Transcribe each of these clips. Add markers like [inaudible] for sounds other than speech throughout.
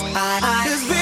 eyes. eyes.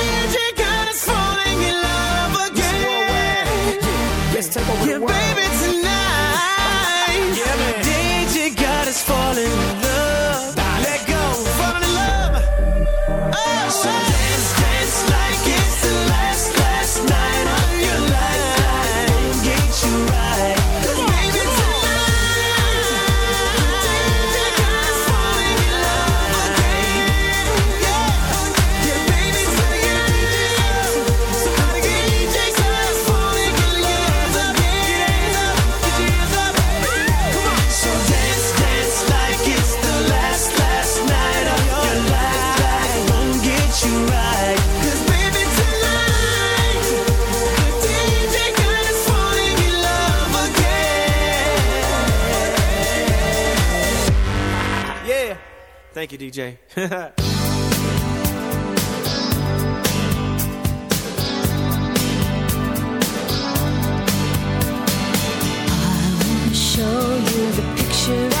Thank you, DJ. [laughs] show you the picture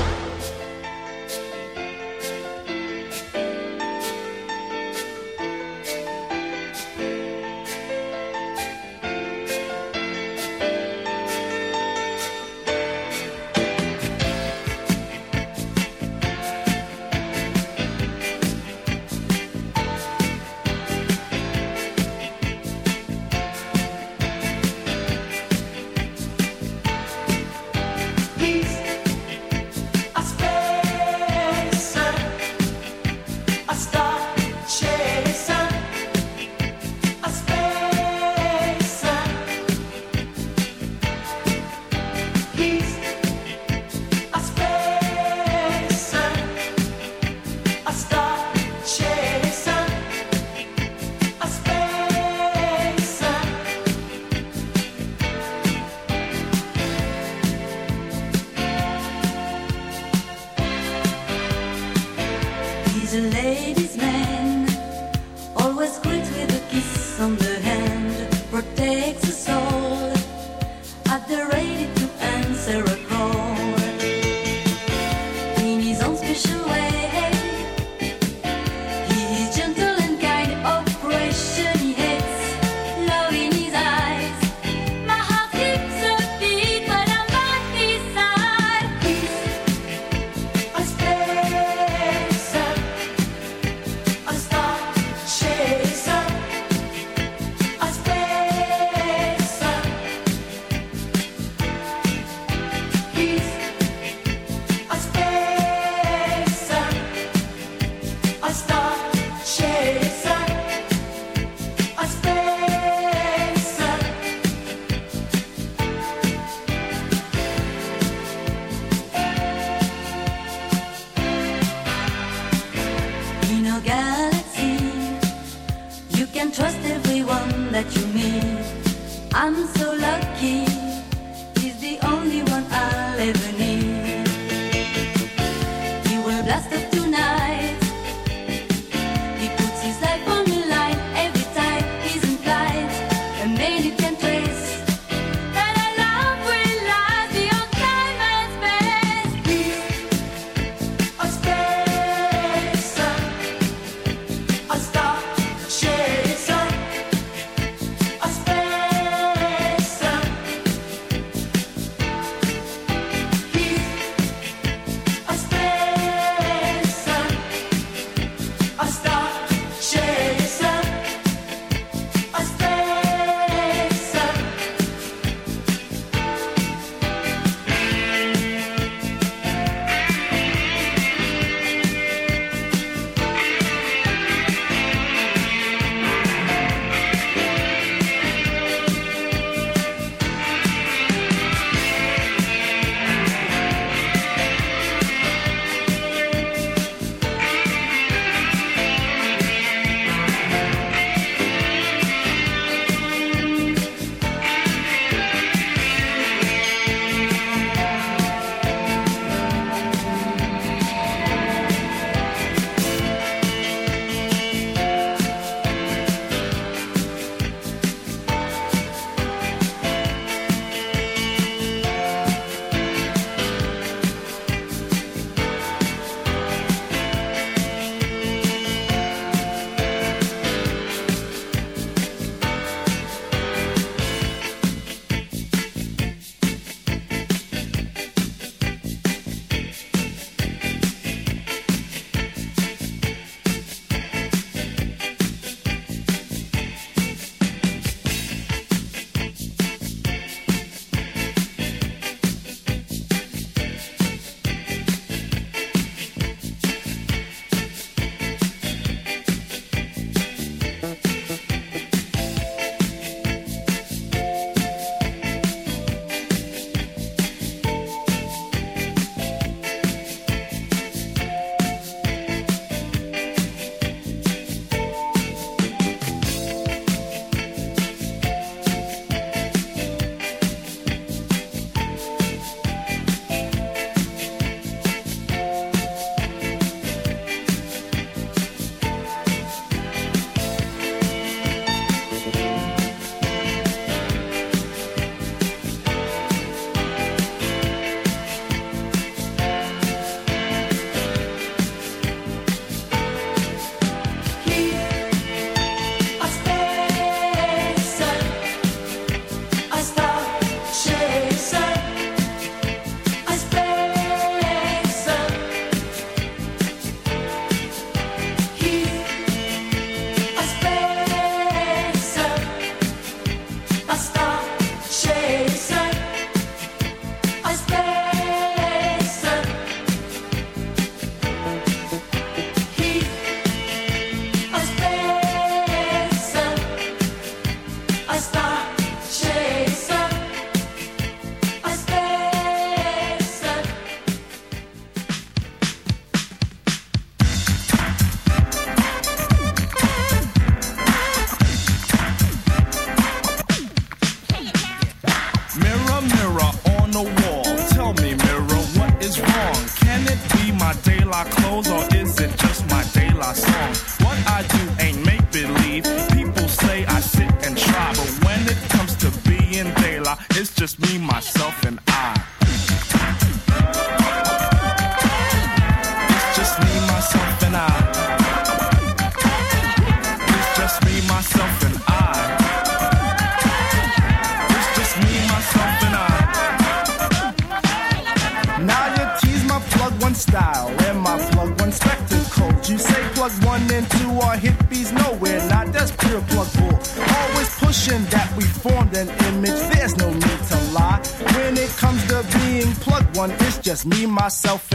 me, myself,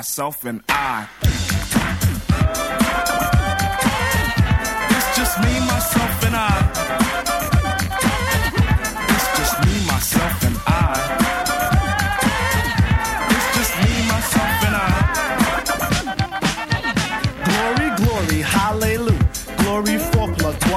myself and I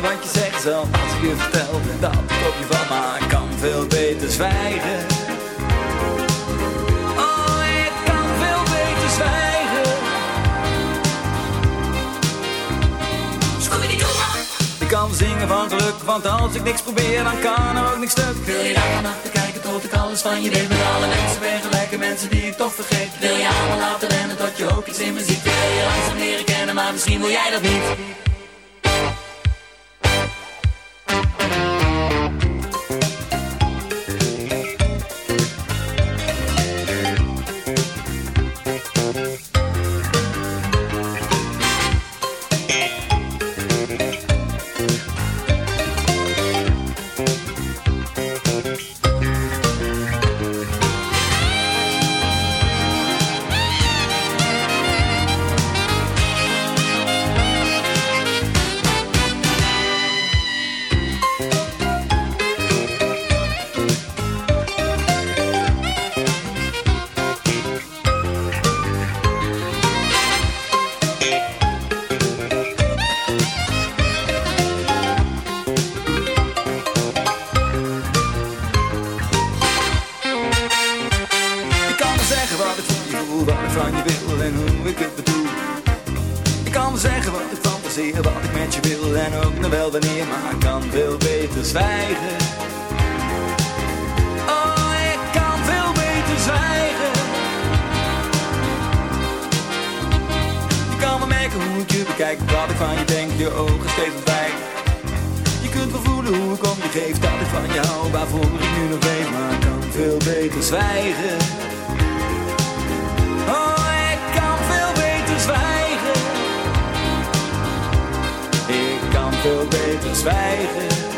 wat je zegt zelf als ik je vertel dat ik op je val, maar ik kan veel beter zwijgen. Oh, ik kan veel beter zwijgen. Ik kan zingen van geluk, want als ik niks probeer, dan kan er ook niks stuk. Wil je daar te kijken tot ik alles van je weet Met alle mensen ben gelijke mensen die ik toch vergeet Wil je allemaal laten rennen tot je ook iets in me ziet Wil je langzaam leren kennen, maar misschien wil jij dat niet merken hoe ik je bekijk, wat ik van je denk, je ogen steeds ontwijken. Je kunt wel voelen hoe ik om je geef, dat ik van je hou, waarvoor ik nu nog weet, maar ik kan veel beter zwijgen. Oh, ik kan veel beter zwijgen. Ik kan veel beter zwijgen.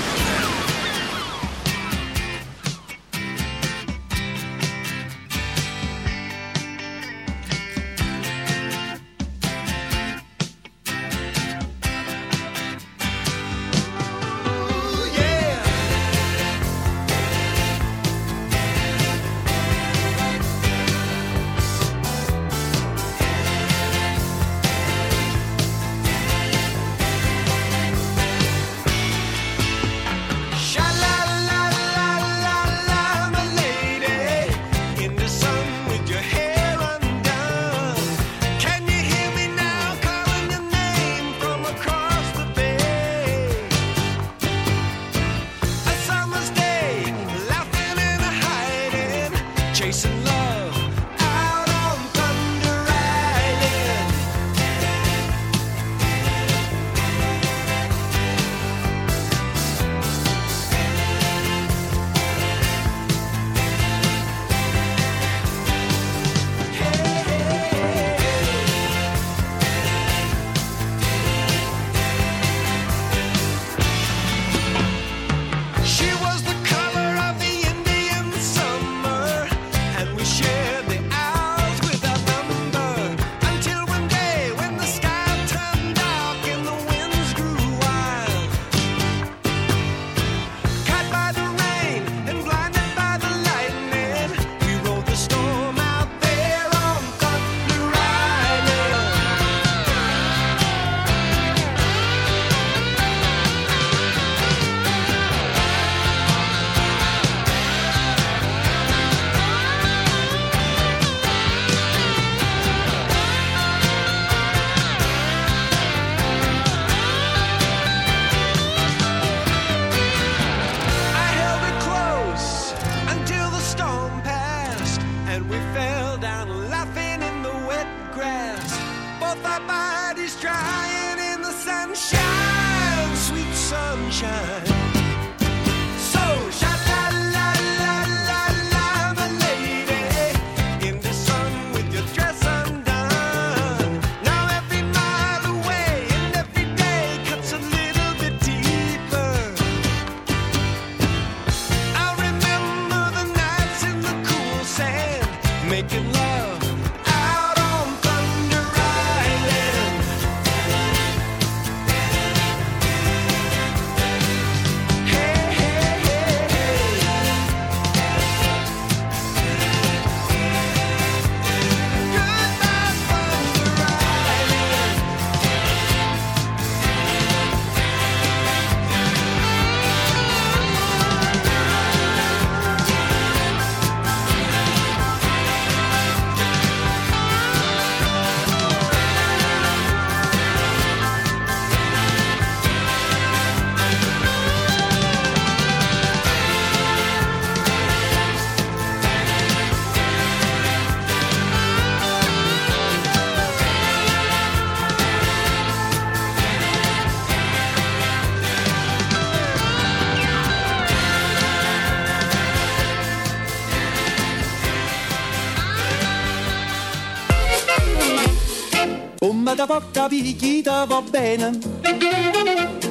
capichita va bene.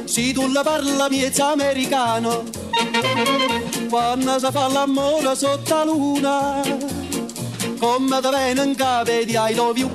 Si tu la parla miezza americano, quando si fa l'amore sotto la luna, come te vengono capi di I love you.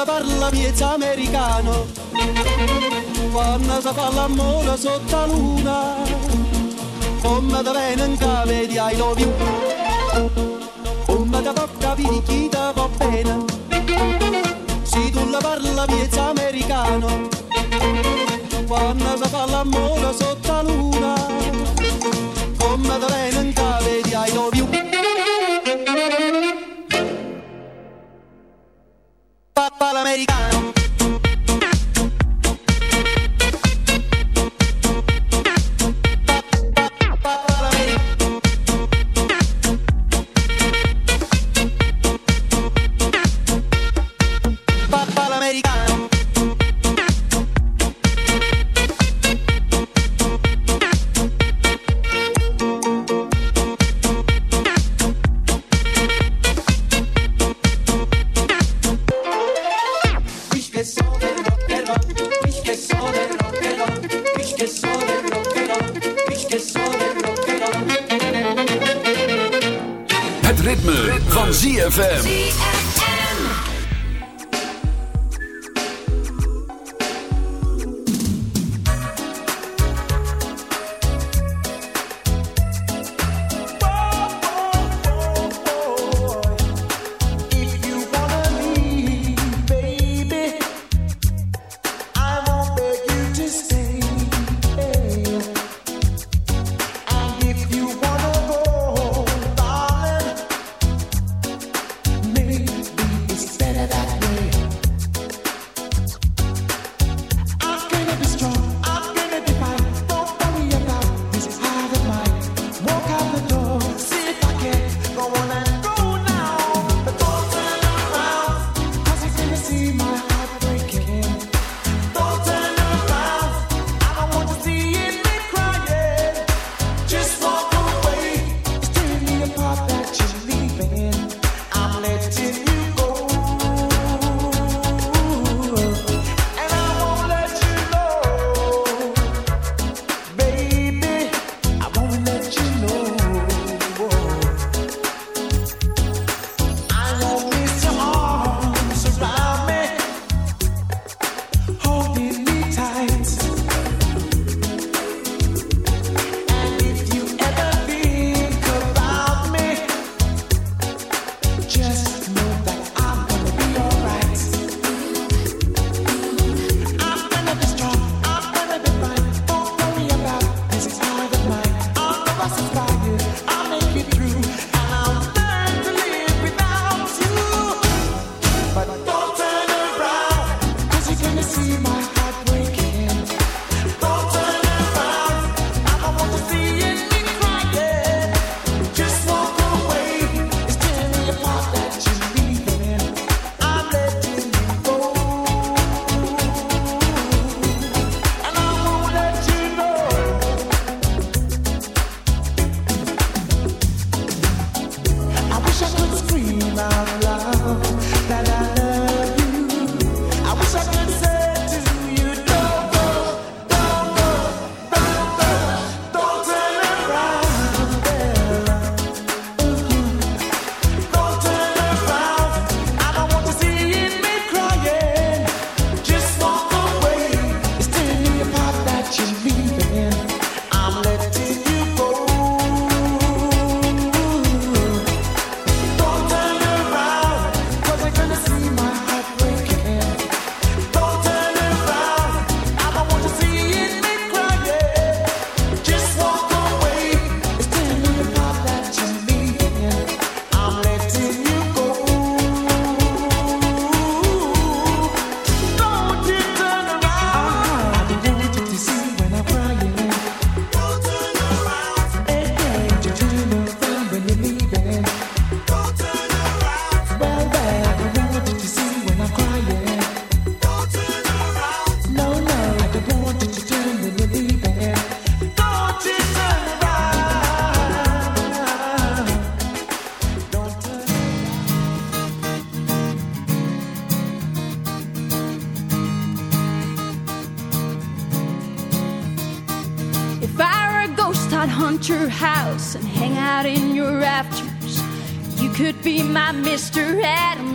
quando parla miezza americano, quando si fa l'amore sotto la luna, come da venga di ai lovi, come da bocca vedi chi ti va bene, se tu la parla miezza americano, quando si fa l'amore sotto la luna, come da venga di ai lovi.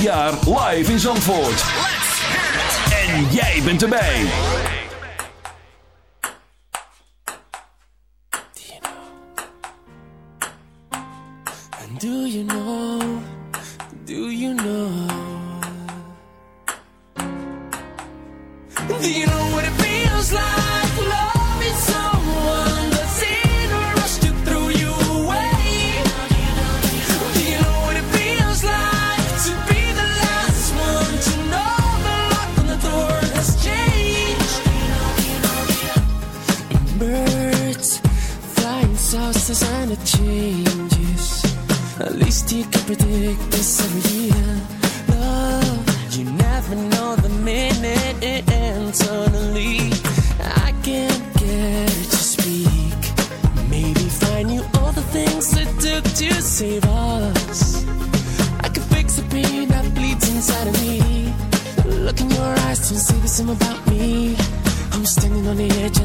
jaar live in Zandvoort. En jij bent erbij. Do you know? And do you know? Do you know?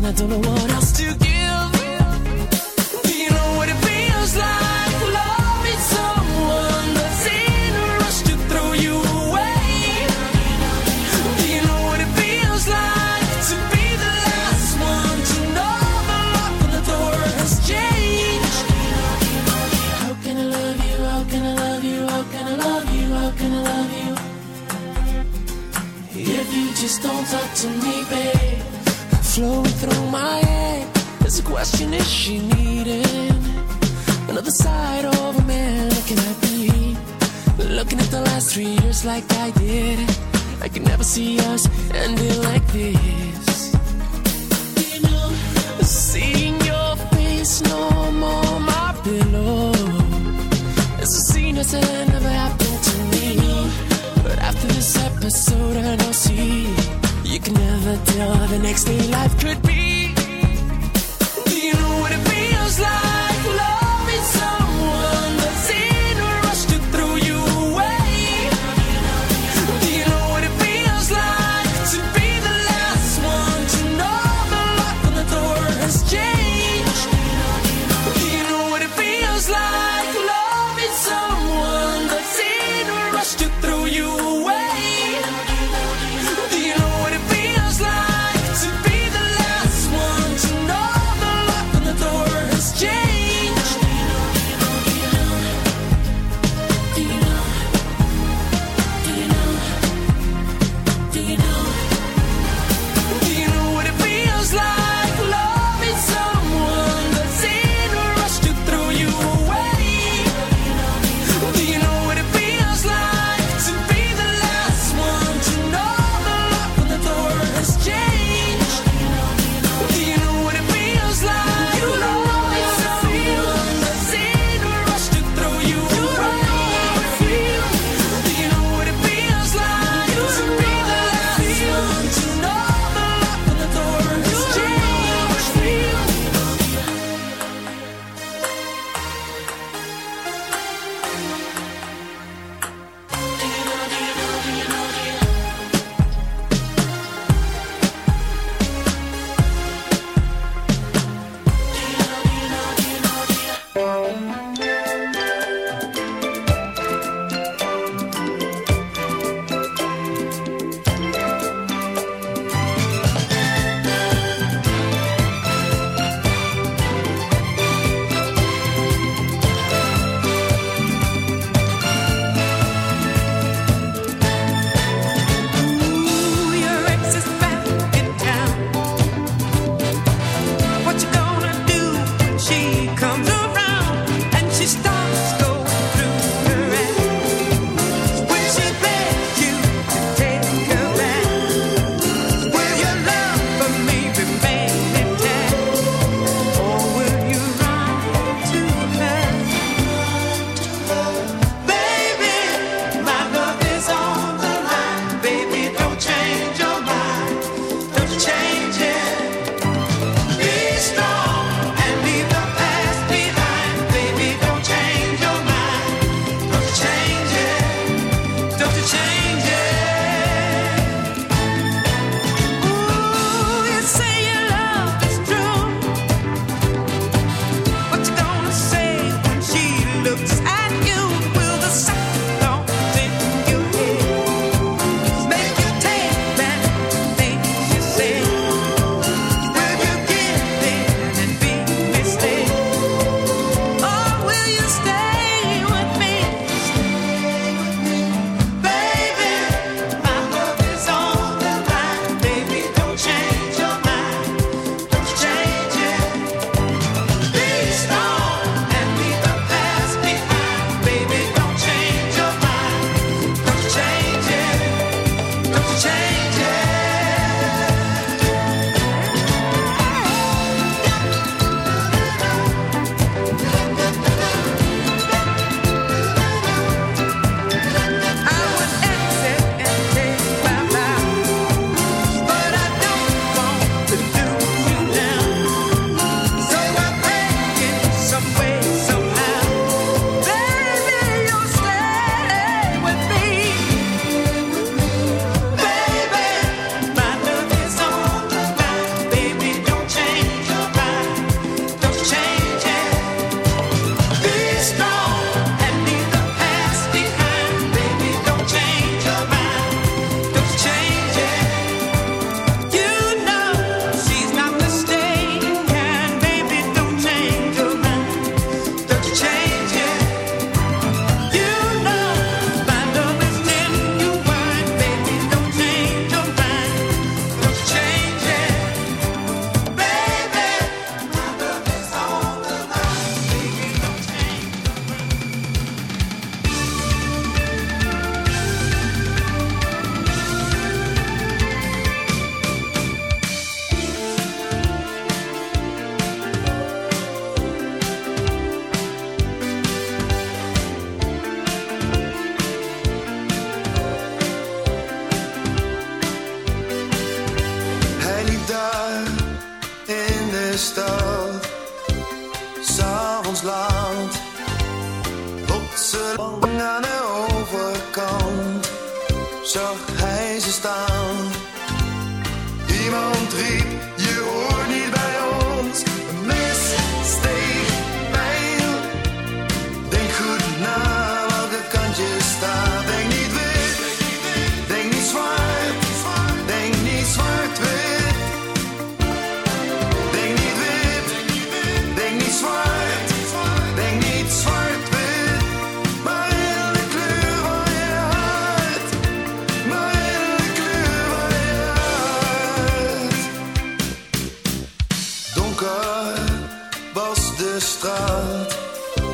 I don't know why. So of no see. You can never tell the next day life could be.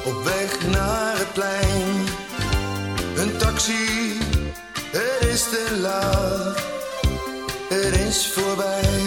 op weg naar het plein. Een taxi, er is te laat, er is voorbij.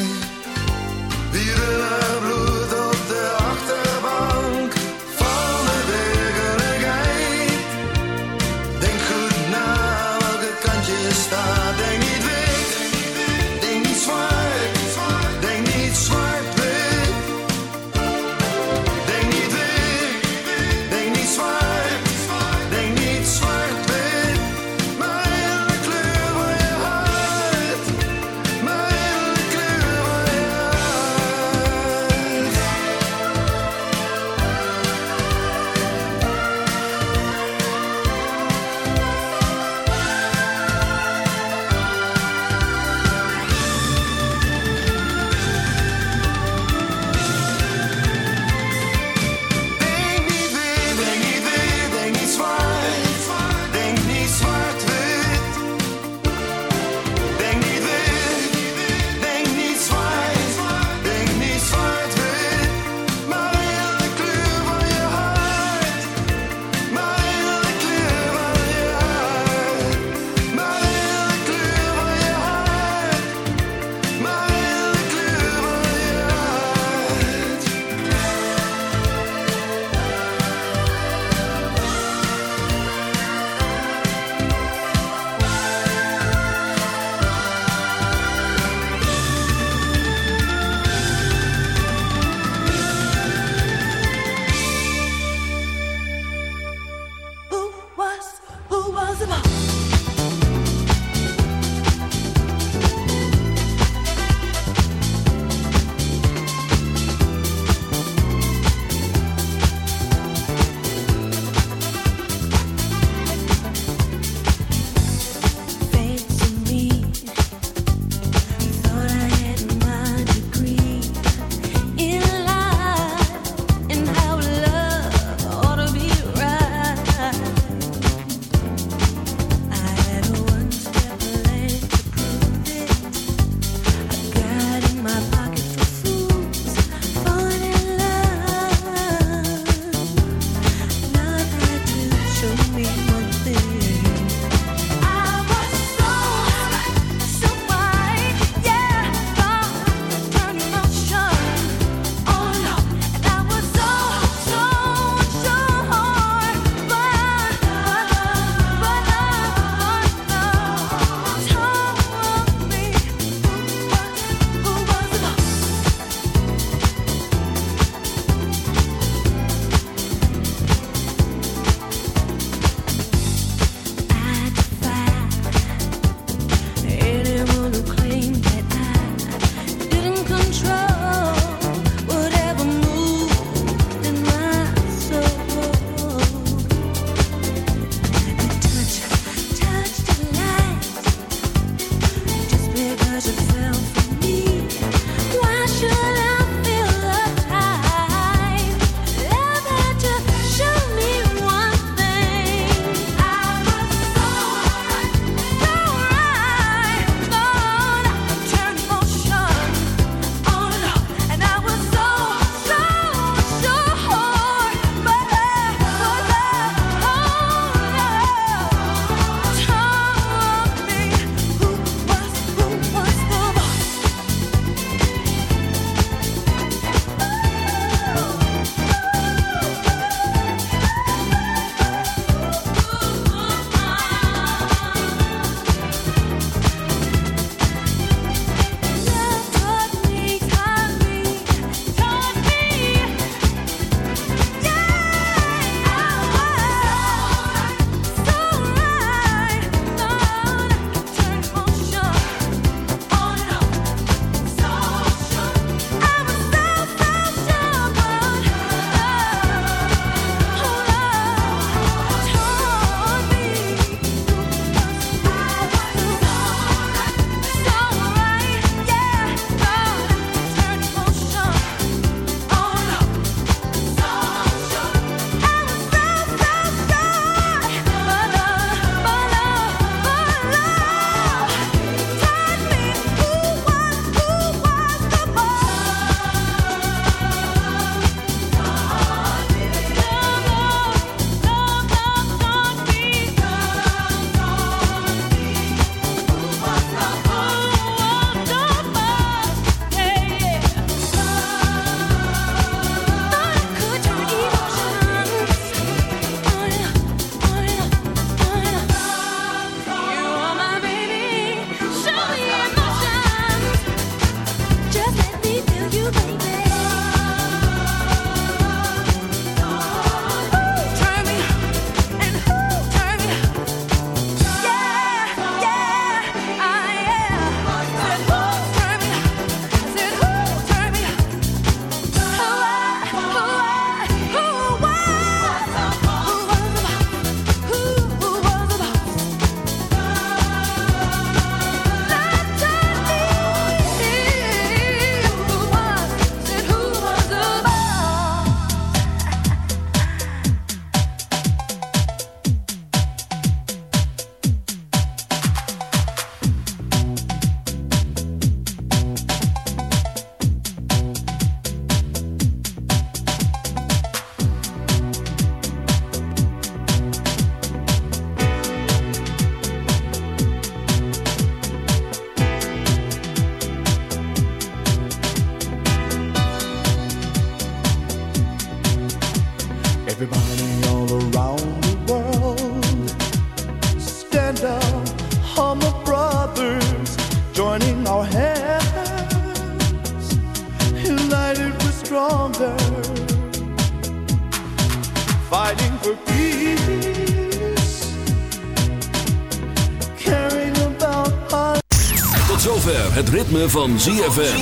Van ZFM.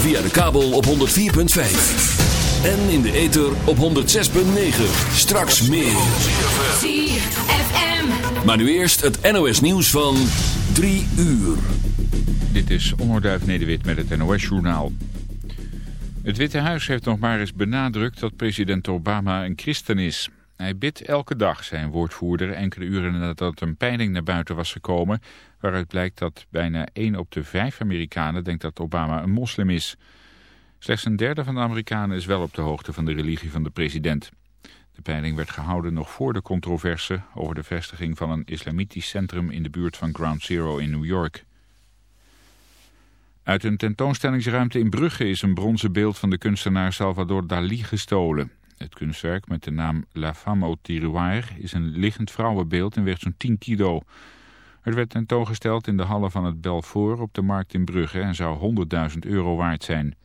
Via de kabel op 104.5. En in de ether op 106.9. Straks meer. ZFM. Maar nu eerst het NOS nieuws van 3 uur. Dit is Onderduif Nederwit met het NOS-journaal. Het Witte Huis heeft nog maar eens benadrukt dat president Obama een christen is. Hij bidt elke dag, zijn woordvoerder, enkele uren nadat een peiling naar buiten was gekomen... waaruit blijkt dat bijna 1 op de 5 Amerikanen denkt dat Obama een moslim is. Slechts een derde van de Amerikanen is wel op de hoogte van de religie van de president. De peiling werd gehouden nog voor de controverse over de vestiging van een islamitisch centrum in de buurt van Ground Zero in New York. Uit een tentoonstellingsruimte in Brugge is een bronzen beeld van de kunstenaar Salvador Dali gestolen. Het kunstwerk met de naam La Femme au Tiroir is een liggend vrouwenbeeld en weegt zo'n 10 kilo. Het werd tentoongesteld in de hallen van het Belfort op de markt in Brugge en zou 100.000 euro waard zijn.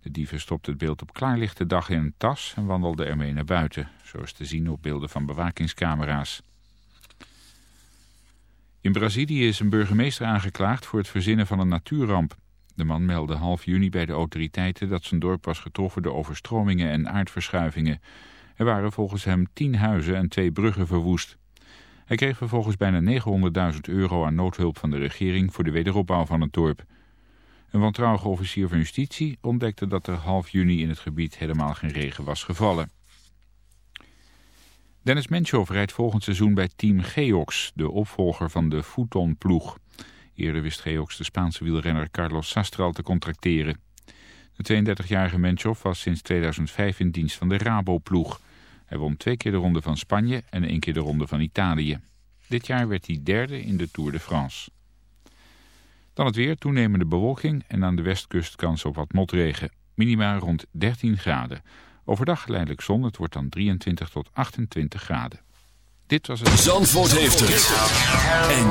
De dieven stopte het beeld op klaarlichte dag in een tas en wandelde ermee naar buiten, zoals te zien op beelden van bewakingscamera's. In Brazilië is een burgemeester aangeklaagd voor het verzinnen van een natuurramp. De man meldde half juni bij de autoriteiten dat zijn dorp was getroffen door overstromingen en aardverschuivingen. Er waren volgens hem tien huizen en twee bruggen verwoest. Hij kreeg vervolgens bijna 900.000 euro aan noodhulp van de regering voor de wederopbouw van het dorp. Een wantrouwige officier van justitie ontdekte dat er half juni in het gebied helemaal geen regen was gevallen. Dennis Menchov rijdt volgend seizoen bij Team Geox, de opvolger van de Fouton-ploeg. Eerder wist Geox de Spaanse wielrenner Carlos Sastral te contracteren. De 32-jarige Menchov was sinds 2005 in dienst van de Rabo-ploeg. Hij won twee keer de ronde van Spanje en één keer de ronde van Italië. Dit jaar werd hij derde in de Tour de France. Dan het weer, toenemende bewolking en aan de westkust kans op wat motregen. Minima rond 13 graden. Overdag geleidelijk zon, het wordt dan 23 tot 28 graden. Dit was het... Zandvoort heeft het. En